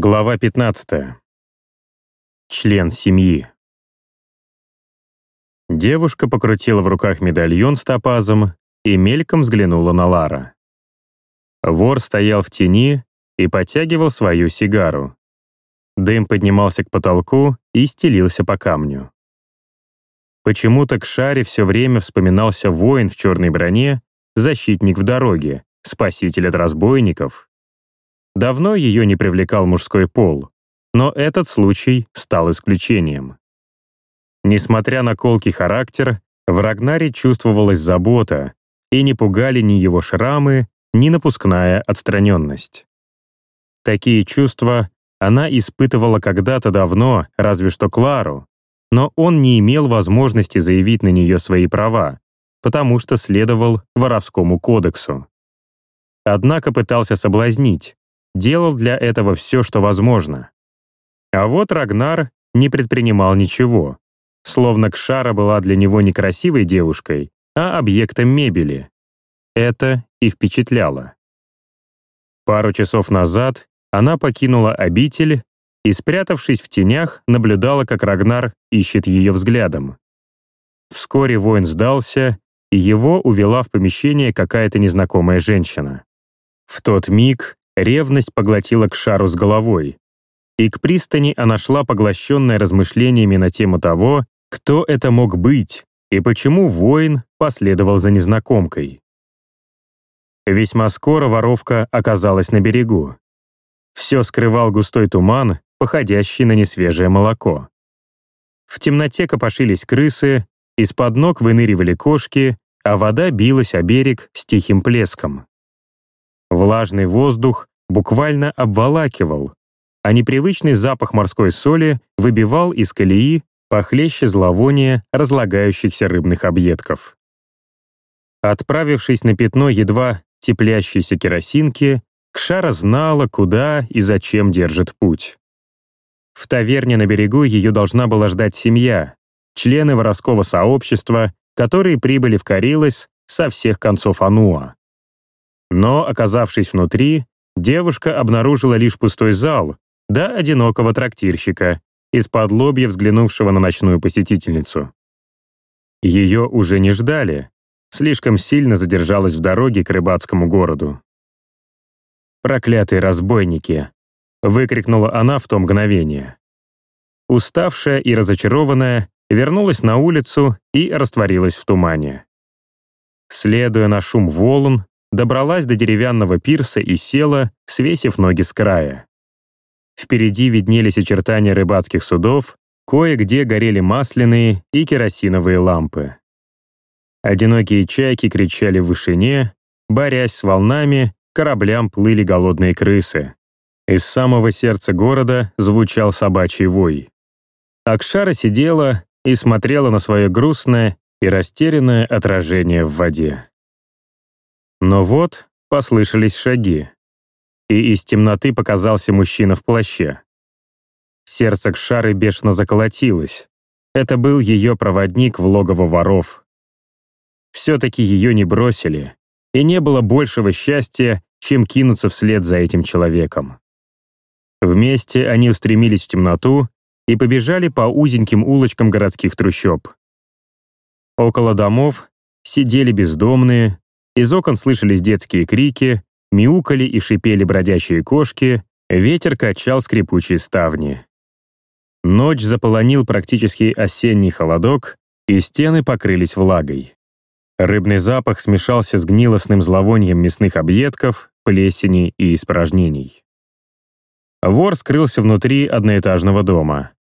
Глава 15. Член семьи. Девушка покрутила в руках медальон с топазом и мельком взглянула на Лара. Вор стоял в тени и подтягивал свою сигару. Дым поднимался к потолку и стелился по камню. Почему-то к Шаре все время вспоминался воин в черной броне, защитник в дороге, спаситель от разбойников — Давно ее не привлекал мужской пол, но этот случай стал исключением. Несмотря на колкий характер, в Рагнаре чувствовалась забота, и не пугали ни его шрамы, ни напускная отстраненность. Такие чувства она испытывала когда-то давно, разве что Клару, но он не имел возможности заявить на нее свои права, потому что следовал воровскому кодексу. Однако пытался соблазнить, делал для этого все, что возможно. А вот Рагнар не предпринимал ничего, словно Кшара была для него не красивой девушкой, а объектом мебели. Это и впечатляло. Пару часов назад она покинула обитель и, спрятавшись в тенях, наблюдала, как Рагнар ищет ее взглядом. Вскоре воин сдался, и его увела в помещение какая-то незнакомая женщина. В тот миг Ревность поглотила к шару с головой. И к пристани она шла поглощенная размышлениями на тему того, кто это мог быть и почему воин последовал за незнакомкой. Весьма скоро воровка оказалась на берегу. Все скрывал густой туман, походящий на несвежее молоко. В темноте копошились крысы, из-под ног выныривали кошки, а вода билась о берег с тихим плеском. Влажный воздух буквально обволакивал, а непривычный запах морской соли выбивал из колеи похлеще зловония разлагающихся рыбных объедков. Отправившись на пятно едва теплящейся керосинки, Кшара знала, куда и зачем держит путь. В таверне на берегу ее должна была ждать семья, члены воровского сообщества, которые прибыли в Карилос со всех концов Ануа. Но, оказавшись внутри, девушка обнаружила лишь пустой зал, да одинокого трактирщика, из-под лобья взглянувшего на ночную посетительницу. Ее уже не ждали, слишком сильно задержалась в дороге к рыбацкому городу. «Проклятые разбойники!» — выкрикнула она в то мгновение. Уставшая и разочарованная, вернулась на улицу и растворилась в тумане. Следуя на шум волн, добралась до деревянного пирса и села, свесив ноги с края. Впереди виднелись очертания рыбацких судов, кое-где горели масляные и керосиновые лампы. Одинокие чайки кричали в вышине, борясь с волнами, кораблям плыли голодные крысы. Из самого сердца города звучал собачий вой. Акшара сидела и смотрела на свое грустное и растерянное отражение в воде. Но вот послышались шаги, и из темноты показался мужчина в плаще. Сердце Кшары бешено заколотилось. Это был ее проводник в логово воров. Все-таки ее не бросили, и не было большего счастья, чем кинуться вслед за этим человеком. Вместе они устремились в темноту и побежали по узеньким улочкам городских трущоб. Около домов сидели бездомные, из окон слышались детские крики, мяукали и шипели бродячие кошки, ветер качал скрипучие ставни. Ночь заполонил практически осенний холодок, и стены покрылись влагой. Рыбный запах смешался с гнилостным зловонием мясных объедков, плесени и испражнений. Вор скрылся внутри одноэтажного дома.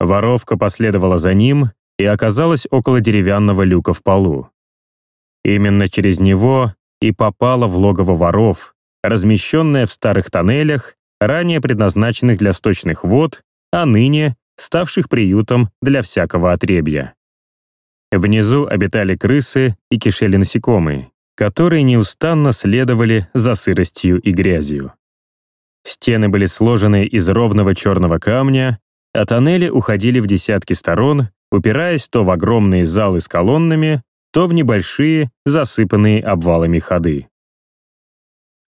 Воровка последовала за ним и оказалась около деревянного люка в полу. Именно через него и попала в логово воров, размещенное в старых тоннелях, ранее предназначенных для сточных вод, а ныне ставших приютом для всякого отребья. Внизу обитали крысы и кишели насекомые, которые неустанно следовали за сыростью и грязью. Стены были сложены из ровного черного камня, а тоннели уходили в десятки сторон, упираясь то в огромные залы с колоннами, то в небольшие, засыпанные обвалами ходы.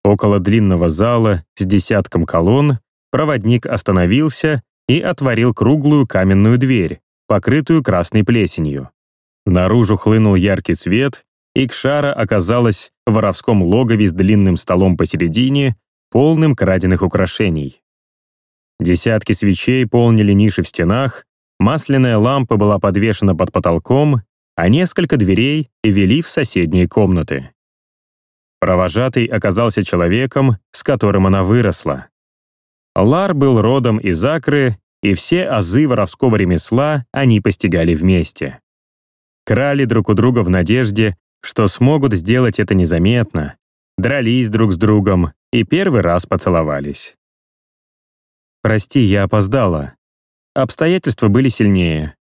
Около длинного зала с десятком колонн проводник остановился и отворил круглую каменную дверь, покрытую красной плесенью. Наружу хлынул яркий свет, и Кшара оказалась в воровском логове с длинным столом посередине, полным краденых украшений. Десятки свечей полнили ниши в стенах, масляная лампа была подвешена под потолком, а несколько дверей вели в соседние комнаты. Провожатый оказался человеком, с которым она выросла. Лар был родом из Акры, и все азы воровского ремесла они постигали вместе. Крали друг у друга в надежде, что смогут сделать это незаметно, дрались друг с другом и первый раз поцеловались. «Прости, я опоздала. Обстоятельства были сильнее».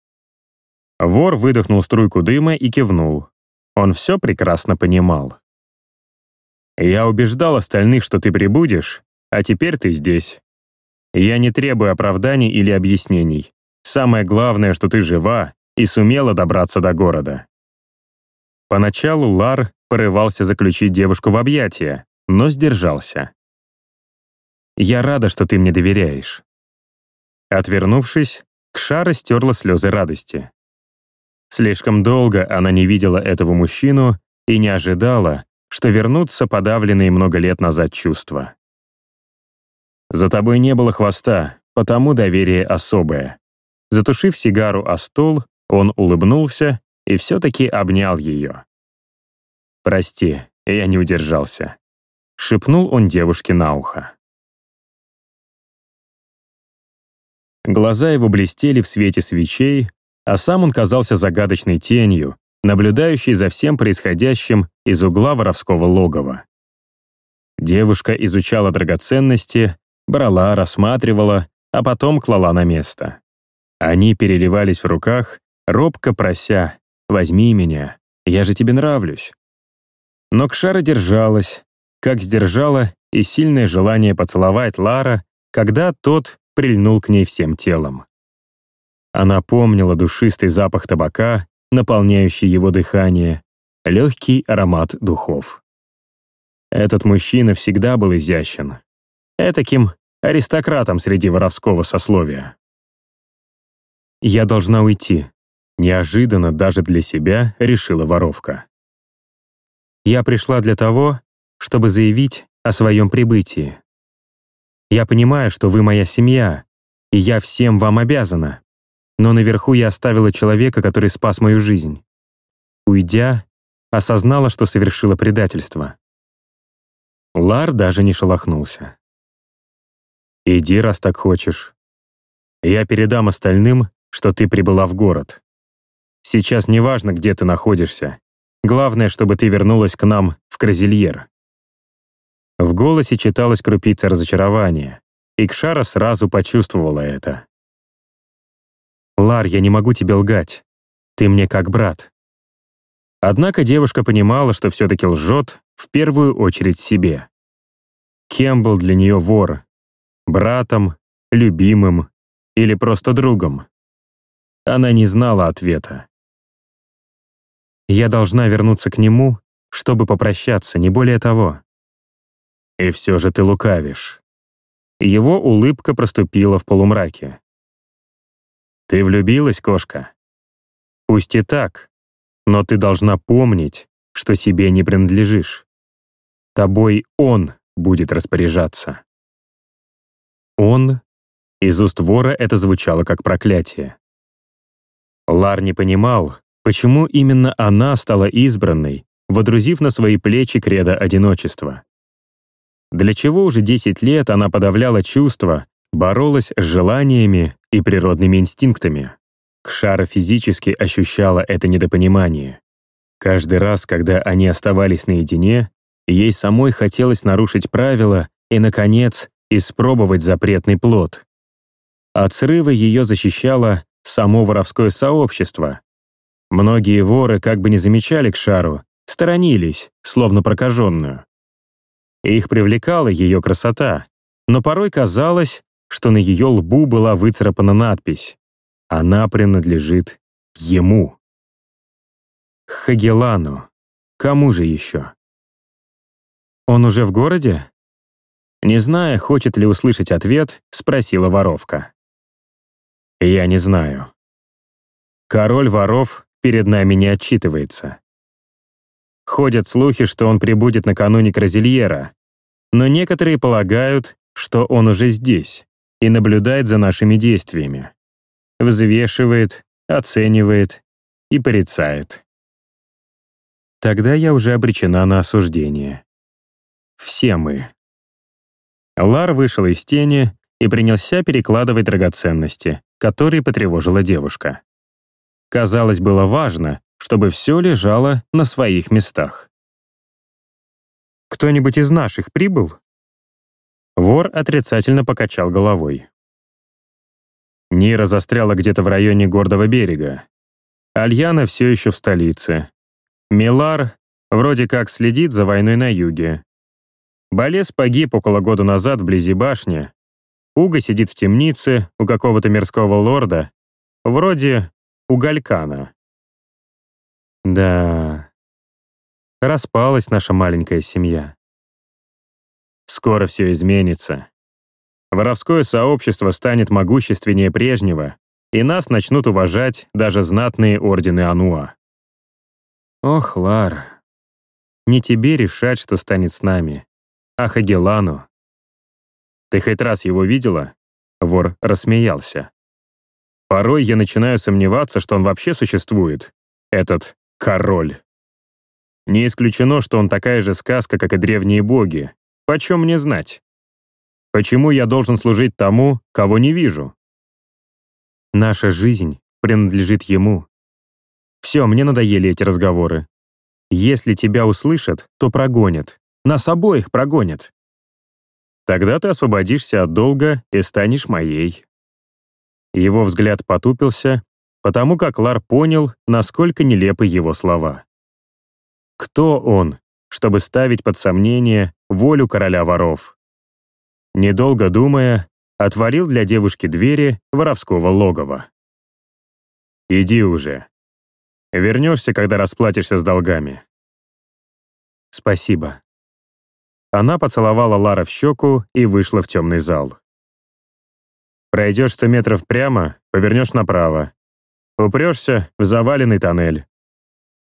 Вор выдохнул струйку дыма и кивнул. Он все прекрасно понимал. «Я убеждал остальных, что ты прибудешь, а теперь ты здесь. Я не требую оправданий или объяснений. Самое главное, что ты жива и сумела добраться до города». Поначалу Лар порывался заключить девушку в объятия, но сдержался. «Я рада, что ты мне доверяешь». Отвернувшись, Кшара стерла слезы радости. Слишком долго она не видела этого мужчину и не ожидала, что вернутся подавленные много лет назад чувства. «За тобой не было хвоста, потому доверие особое». Затушив сигару о стол, он улыбнулся и все-таки обнял ее. «Прости, я не удержался», — шепнул он девушке на ухо. Глаза его блестели в свете свечей, а сам он казался загадочной тенью, наблюдающей за всем происходящим из угла воровского логова. Девушка изучала драгоценности, брала, рассматривала, а потом клала на место. Они переливались в руках, робко прося «возьми меня, я же тебе нравлюсь». Но Кшара держалась, как сдержала и сильное желание поцеловать Лара, когда тот прильнул к ней всем телом. Она помнила душистый запах табака, наполняющий его дыхание, легкий аромат духов. Этот мужчина всегда был изящен. Этаким аристократом среди воровского сословия. «Я должна уйти», — неожиданно даже для себя решила воровка. «Я пришла для того, чтобы заявить о своем прибытии. Я понимаю, что вы моя семья, и я всем вам обязана. Но наверху я оставила человека, который спас мою жизнь. Уйдя, осознала, что совершила предательство. Лар даже не шелохнулся. «Иди, раз так хочешь. Я передам остальным, что ты прибыла в город. Сейчас не важно, где ты находишься. Главное, чтобы ты вернулась к нам в Кразильер. В голосе читалась крупица разочарования, и Кшара сразу почувствовала это. «Лар, я не могу тебе лгать. Ты мне как брат». Однако девушка понимала, что все-таки лжет в первую очередь себе. Кем был для нее вор? Братом, любимым или просто другом? Она не знала ответа. «Я должна вернуться к нему, чтобы попрощаться, не более того. И все же ты лукавишь. Его улыбка проступила в полумраке. Ты влюбилась, кошка? Пусть и так, но ты должна помнить, что себе не принадлежишь. Тобой он будет распоряжаться. Он? Из уст вора это звучало как проклятие. Лар не понимал, почему именно она стала избранной, водрузив на свои плечи кредо одиночества. Для чего уже 10 лет она подавляла чувства, боролась с желаниями и природными инстинктами. Кшара физически ощущала это недопонимание. Каждый раз, когда они оставались наедине, ей самой хотелось нарушить правила и, наконец, испробовать запретный плод. От срыва ее защищало само воровское сообщество. Многие воры как бы не замечали Кшару, сторонились, словно прокаженную. Их привлекала ее красота, но порой казалось, что на ее лбу была выцарапана надпись «Она принадлежит ему». Хагелану. Кому же еще? Он уже в городе? Не зная, хочет ли услышать ответ, спросила воровка. «Я не знаю. Король воров перед нами не отчитывается. Ходят слухи, что он прибудет накануне Кразильера, но некоторые полагают, что он уже здесь и наблюдает за нашими действиями. Взвешивает, оценивает и порицает. Тогда я уже обречена на осуждение. Все мы. Лар вышел из тени и принялся перекладывать драгоценности, которые потревожила девушка. Казалось, было важно, чтобы все лежало на своих местах. «Кто-нибудь из наших прибыл?» Вор отрицательно покачал головой. Нира застряла где-то в районе гордого берега. Альяна все еще в столице. Милар вроде как следит за войной на юге. Болес погиб около года назад вблизи башни. Уга сидит в темнице у какого-то мирского лорда, вроде Угалькана. Да, распалась наша маленькая семья. Скоро все изменится. Воровское сообщество станет могущественнее прежнего, и нас начнут уважать даже знатные ордены Ануа. Ох, Лар, не тебе решать, что станет с нами, а Хагелану. Ты хоть раз его видела? Вор рассмеялся. Порой я начинаю сомневаться, что он вообще существует. Этот король. Не исключено, что он такая же сказка, как и древние боги. Почем мне знать? Почему я должен служить тому, кого не вижу? Наша жизнь принадлежит ему. Все, мне надоели эти разговоры. Если тебя услышат, то прогонят. Нас обоих прогонят. Тогда ты освободишься от долга и станешь моей. Его взгляд потупился, потому как Лар понял, насколько нелепы его слова. Кто он, чтобы ставить под сомнение волю короля воров? недолго думая, отворил для девушки двери воровского логова. «Иди уже. Вернешься, когда расплатишься с долгами». «Спасибо». Она поцеловала Лара в щеку и вышла в темный зал. Пройдешь сто метров прямо, повернешь направо. Упрешься в заваленный тоннель.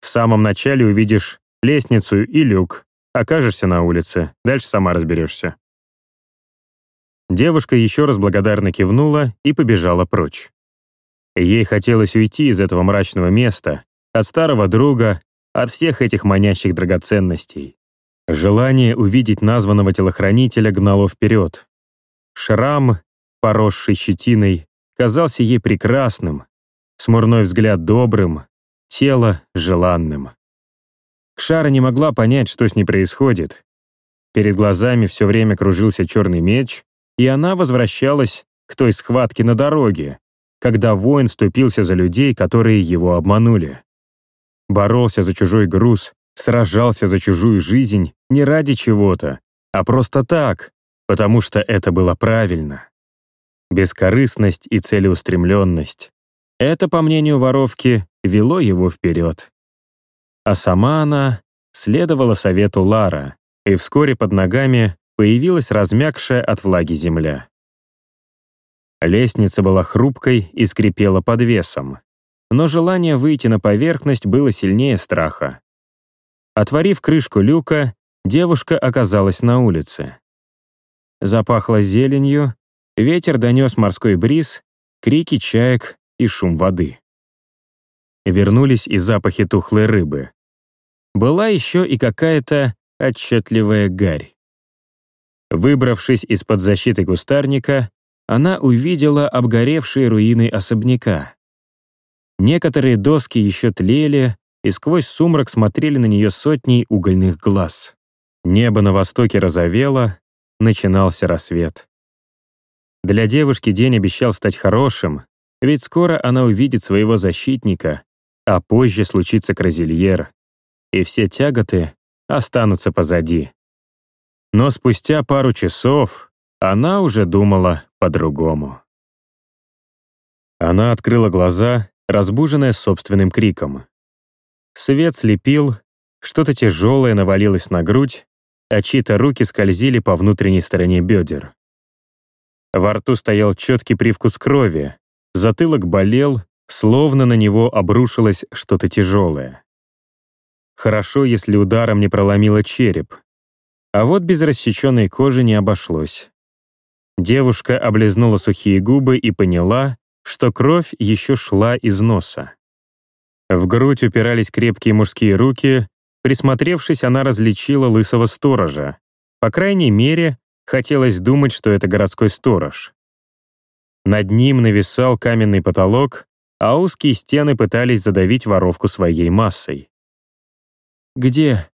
В самом начале увидишь лестницу и люк, окажешься на улице, дальше сама разберешься. Девушка еще раз благодарно кивнула и побежала прочь. Ей хотелось уйти из этого мрачного места, от старого друга, от всех этих манящих драгоценностей. Желание увидеть названного телохранителя гнало вперед. Шрам, поросший щетиной, казался ей прекрасным, смурной взгляд добрым, тело желанным. Кшара не могла понять, что с ней происходит. Перед глазами все время кружился черный меч, и она возвращалась к той схватке на дороге, когда воин вступился за людей, которые его обманули. Боролся за чужой груз, сражался за чужую жизнь не ради чего-то, а просто так, потому что это было правильно. Бескорыстность и целеустремленность. Это, по мнению воровки, вело его вперед. А сама она следовала совету Лара, и вскоре под ногами появилась размягшая от влаги земля. Лестница была хрупкой и скрипела под весом, но желание выйти на поверхность было сильнее страха. Отворив крышку люка, девушка оказалась на улице. Запахло зеленью, ветер донес морской бриз, крики чаек и шум воды. Вернулись и запахи тухлой рыбы. Была еще и какая-то отчетливая гарь. Выбравшись из-под защиты кустарника, она увидела обгоревшие руины особняка. Некоторые доски еще тлели, и сквозь сумрак смотрели на нее сотни угольных глаз. Небо на востоке розовело, начинался рассвет. Для девушки день обещал стать хорошим, ведь скоро она увидит своего защитника, а позже случится Кразильер, и все тяготы останутся позади. Но спустя пару часов она уже думала по-другому. Она открыла глаза, разбуженная собственным криком. Свет слепил, что-то тяжелое навалилось на грудь, а чьи-то руки скользили по внутренней стороне бедер. Во рту стоял четкий привкус крови, затылок болел, словно на него обрушилось что-то тяжелое. Хорошо, если ударом не проломило череп. А вот без рассеченной кожи не обошлось. Девушка облизнула сухие губы и поняла, что кровь еще шла из носа. В грудь упирались крепкие мужские руки, присмотревшись, она различила лысого сторожа. По крайней мере, хотелось думать, что это городской сторож. Над ним нависал каменный потолок, а узкие стены пытались задавить воровку своей массой. «Где?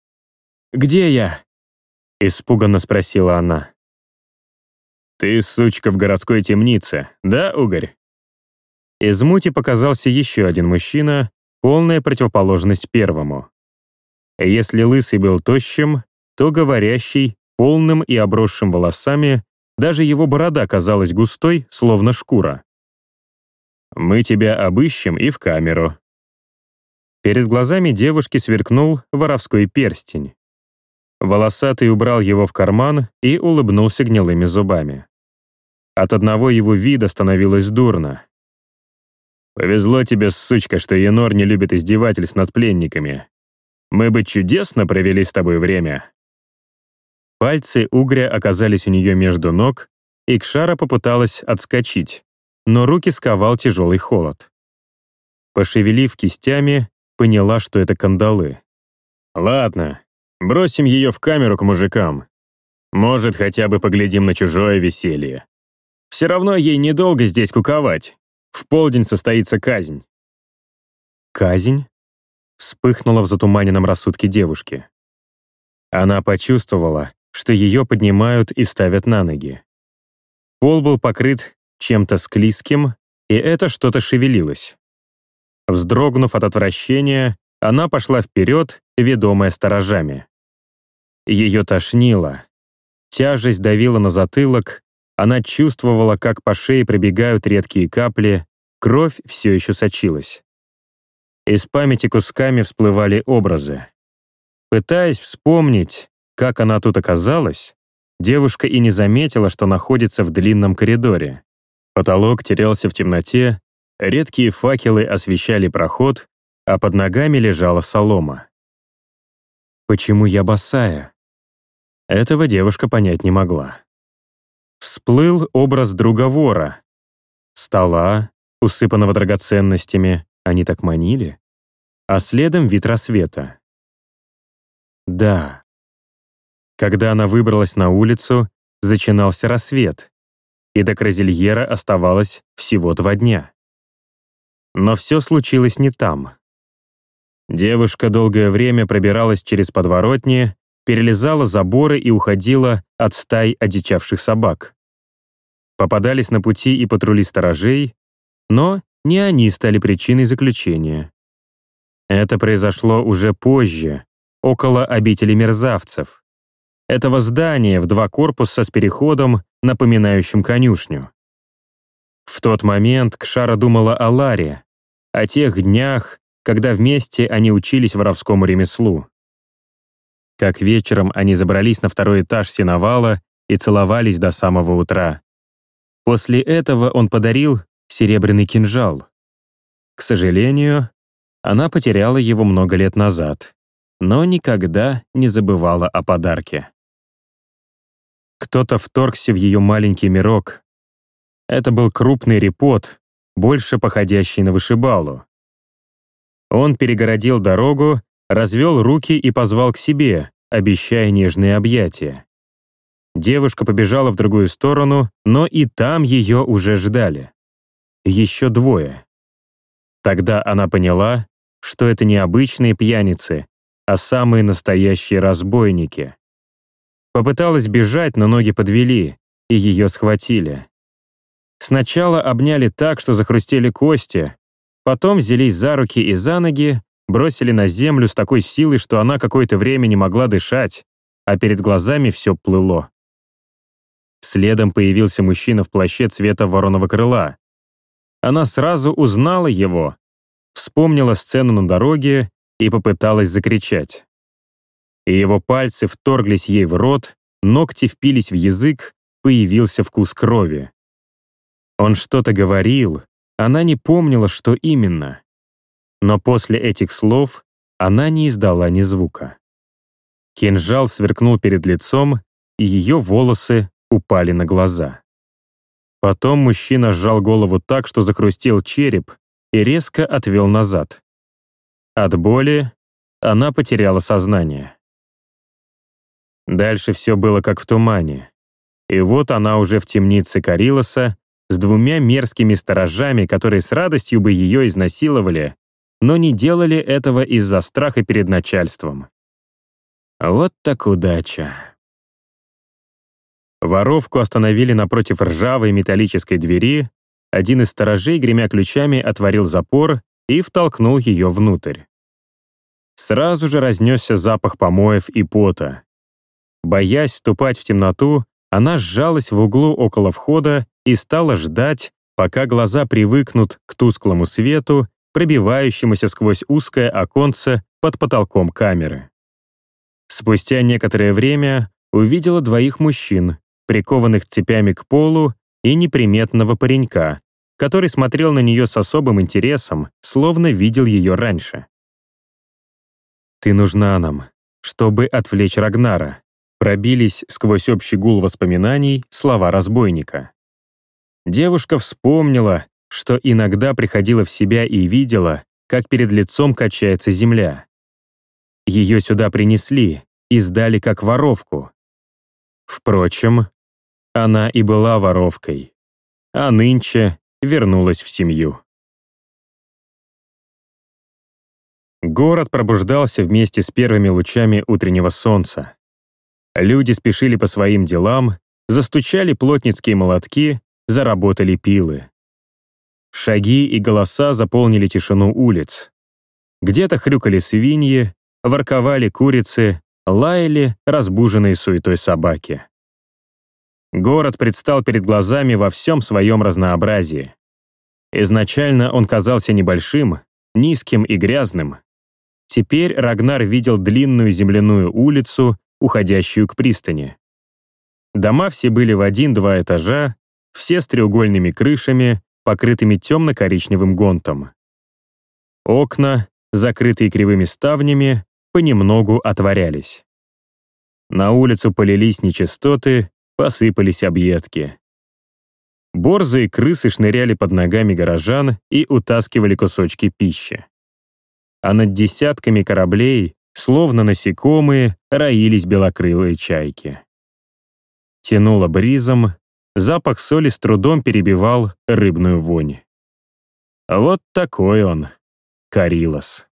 Где я?» — испуганно спросила она. «Ты, сучка, в городской темнице, да, Угорь?» Из мути показался еще один мужчина, полная противоположность первому. Если лысый был тощим, то говорящий, полным и обросшим волосами, даже его борода казалась густой, словно шкура. «Мы тебя обыщем и в камеру», Перед глазами девушки сверкнул воровской перстень. Волосатый убрал его в карман и улыбнулся гнилыми зубами. От одного его вида становилось дурно. «Повезло тебе, сучка, что Енор не любит издевательств над пленниками. Мы бы чудесно провели с тобой время». Пальцы угря оказались у нее между ног, и Кшара попыталась отскочить, но руки сковал тяжелый холод. Пошевелив кистями, поняла, что это кандалы. «Ладно, бросим ее в камеру к мужикам. Может, хотя бы поглядим на чужое веселье. Все равно ей недолго здесь куковать. В полдень состоится казнь». «Казнь?» вспыхнула в затуманенном рассудке девушки. Она почувствовала, что ее поднимают и ставят на ноги. Пол был покрыт чем-то склизким, и это что-то шевелилось. Вздрогнув от отвращения, она пошла вперед, ведомая сторожами. Ее тошнило. Тяжесть давила на затылок, она чувствовала, как по шее пробегают редкие капли, кровь все еще сочилась. Из памяти кусками всплывали образы. Пытаясь вспомнить, как она тут оказалась, девушка и не заметила, что находится в длинном коридоре. Потолок терялся в темноте, Редкие факелы освещали проход, а под ногами лежала солома. Почему я босая? Этого девушка понять не могла. Всплыл образ друга вора. Стола, усыпанного драгоценностями, они так манили. А следом вид рассвета. Да. Когда она выбралась на улицу, зачинался рассвет, и до Кразильера оставалось всего два дня. Но все случилось не там. Девушка долгое время пробиралась через подворотни, перелезала заборы и уходила от стай одичавших собак. Попадались на пути и патрули сторожей, но не они стали причиной заключения. Это произошло уже позже, около обители мерзавцев. Этого здания в два корпуса с переходом, напоминающим конюшню. В тот момент Кшара думала о Ларе, о тех днях, когда вместе они учились воровскому ремеслу. Как вечером они забрались на второй этаж сеновала и целовались до самого утра. После этого он подарил серебряный кинжал. К сожалению, она потеряла его много лет назад, но никогда не забывала о подарке. Кто-то вторгся в ее маленький мирок, это был крупный репот, больше походящий на вышибалу. Он перегородил дорогу, развел руки и позвал к себе, обещая нежные объятия. Девушка побежала в другую сторону, но и там ее уже ждали. Еще двое. Тогда она поняла, что это не обычные пьяницы, а самые настоящие разбойники. Попыталась бежать, но ноги подвели, и ее схватили. Сначала обняли так, что захрустели кости, потом взялись за руки и за ноги, бросили на землю с такой силой, что она какое-то время не могла дышать, а перед глазами все плыло. Следом появился мужчина в плаще цвета вороного крыла. Она сразу узнала его, вспомнила сцену на дороге и попыталась закричать. и его пальцы вторглись ей в рот, ногти впились в язык, появился вкус крови. Он что-то говорил, она не помнила, что именно. Но после этих слов она не издала ни звука. Кинжал сверкнул перед лицом, и ее волосы упали на глаза. Потом мужчина сжал голову так, что закрустил череп, и резко отвел назад. От боли она потеряла сознание. Дальше все было как в тумане. И вот она уже в темнице Карилоса с двумя мерзкими сторожами, которые с радостью бы ее изнасиловали, но не делали этого из-за страха перед начальством. Вот так удача. Воровку остановили напротив ржавой металлической двери, один из сторожей, гремя ключами, отворил запор и втолкнул ее внутрь. Сразу же разнесся запах помоев и пота. Боясь ступать в темноту, она сжалась в углу около входа и стала ждать, пока глаза привыкнут к тусклому свету, пробивающемуся сквозь узкое оконце под потолком камеры. Спустя некоторое время увидела двоих мужчин, прикованных цепями к полу, и неприметного паренька, который смотрел на нее с особым интересом, словно видел ее раньше. «Ты нужна нам, чтобы отвлечь Рагнара», пробились сквозь общий гул воспоминаний слова разбойника. Девушка вспомнила, что иногда приходила в себя и видела, как перед лицом качается земля. Ее сюда принесли и сдали как воровку. Впрочем, она и была воровкой, а нынче вернулась в семью. Город пробуждался вместе с первыми лучами утреннего солнца. Люди спешили по своим делам, застучали плотницкие молотки, заработали пилы. Шаги и голоса заполнили тишину улиц. Где-то хрюкали свиньи, ворковали курицы, лаяли разбуженные суетой собаки. Город предстал перед глазами во всем своем разнообразии. Изначально он казался небольшим, низким и грязным. Теперь Рагнар видел длинную земляную улицу, уходящую к пристани. Дома все были в один-два этажа, все с треугольными крышами, покрытыми темно-коричневым гонтом. Окна, закрытые кривыми ставнями, понемногу отворялись. На улицу полились нечистоты, посыпались объедки. Борзы и крысы шныряли под ногами горожан и утаскивали кусочки пищи. А над десятками кораблей, словно насекомые, роились белокрылые чайки. Тянуло бризом, Запах соли с трудом перебивал рыбную вонь. Вот такой он, Карилос.